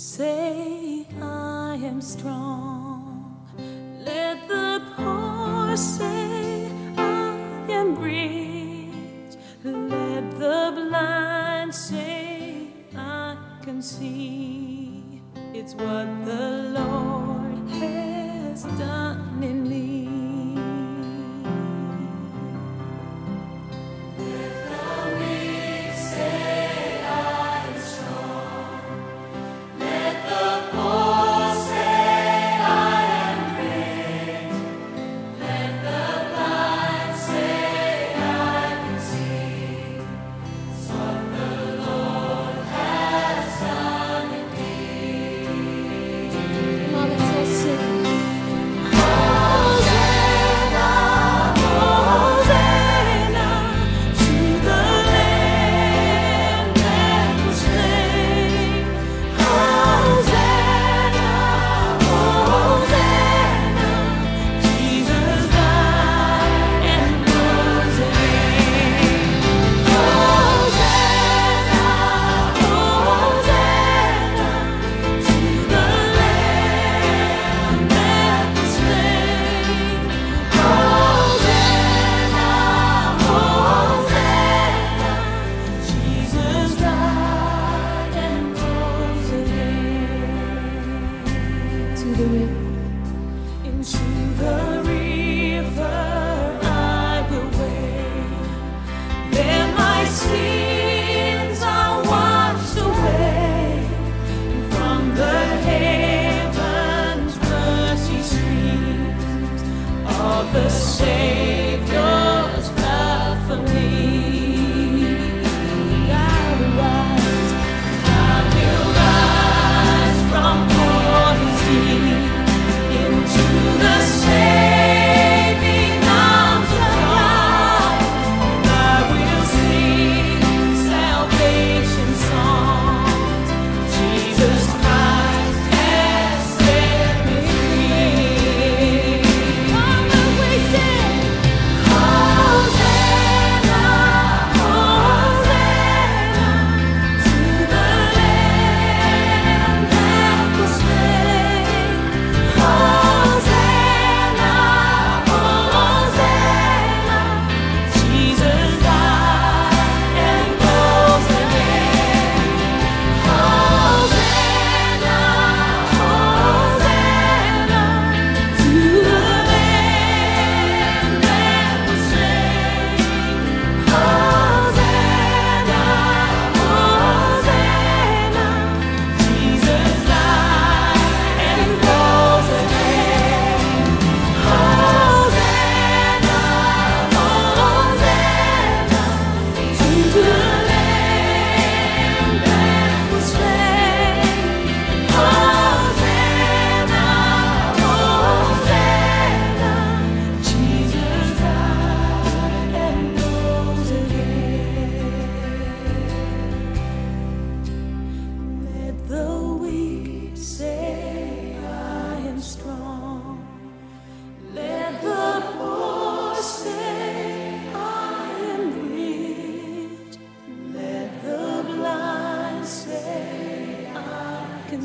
Say, I am strong. Let the poor say, I am rich. Let the blind say, I can see. It's what the Lord has done in me.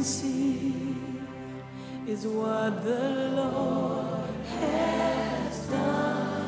See, is what the Lord has done.